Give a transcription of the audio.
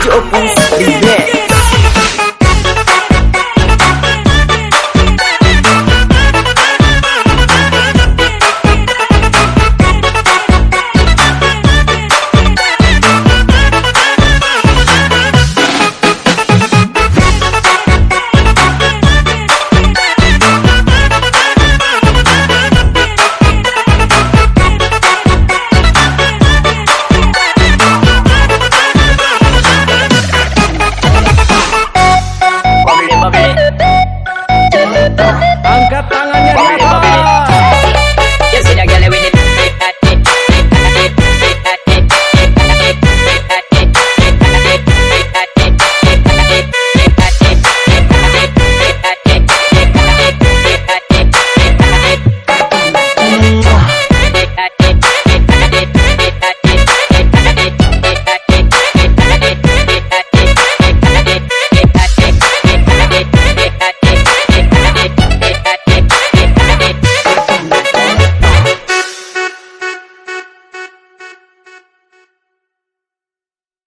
就不理你